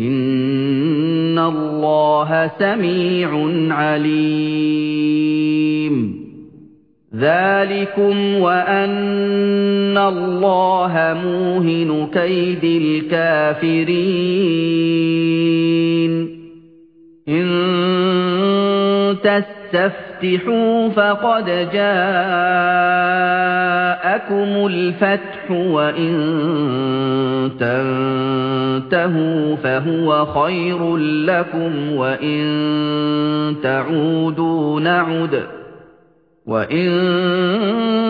إِنَّ اللَّهَ سَمِيعٌ عَلِيمٌ ذَٰلِكُمْ وَأَنَّ اللَّهَ مُوهِنُ كَيْدِ الْكَافِرِينَ إِن تَسْتَفْتِحُوا فَقَدْ جَاءَكُمُ الْفَتْحُ وَإِن تَنتَهُوا فَهُوَ خَيْرٌ لَّكُمْ وَإِن تَعُودُوا نَعُدْ وَإِن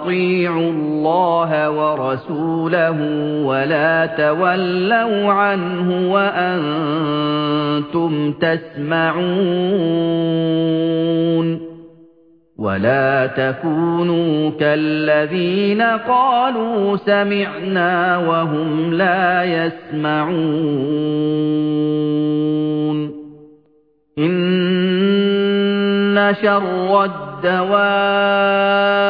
أَطِيعُوا اللَّهَ وَرَسُولَهُ وَلَا تَوَلَّوْا عَنْهُ وَأَنتُمْ تَسْمَعُونَ وَلَا تَكُونُوا كَالَّذِينَ قَالُوا سَمِعْنَا وَهُمْ لَا يَسْمَعُونَ إِنَّ شَرَّ الدَّوَابِّ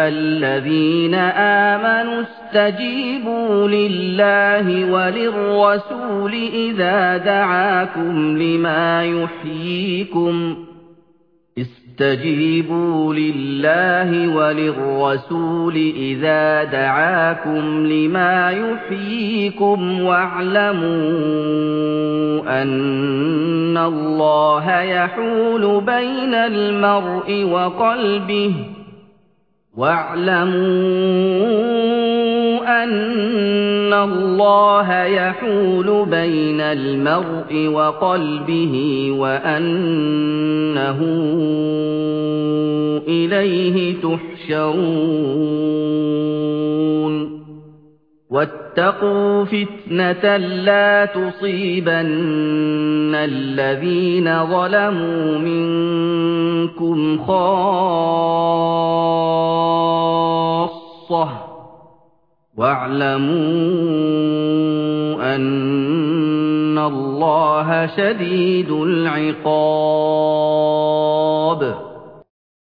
أَيُّهَا الَّذِينَ آمَنُوا اسْتَجِيبُوا لِلَّهِ وَلِلرَّسُولِ إِذَا دَعَاكُمْ لِمَا يُحْيِيكُمْ. اسْتَجِيبُوا لِلَّهِ وَلِلرَّسُولِ إِذَا دَعَاكُمْ لِمَا يُحْيِيكُمْ وَاعْلَمُوا أَنَّ اللَّهَ يَحُولُ بَيْنَ الْمَرْءِ وَقَلْبِهِ. وَاعْلَمُوا أَنَّ اللَّهَ يَحُولُ بَيْنَ الْمَرْءِ وَقَلْبِهِ وَأَنَّهُ إِلَيْهِ تُحْشَرُونَ. وَاتَّقُوا فِتْنَةً لَّا تُصِيبَنَّ الَّذِينَ ظَلَمُوا مِنكُمْ خَاصَّةً وَاعْلَمُوا أَنَّ اللَّهَ شَدِيدُ الْعِقَابِ.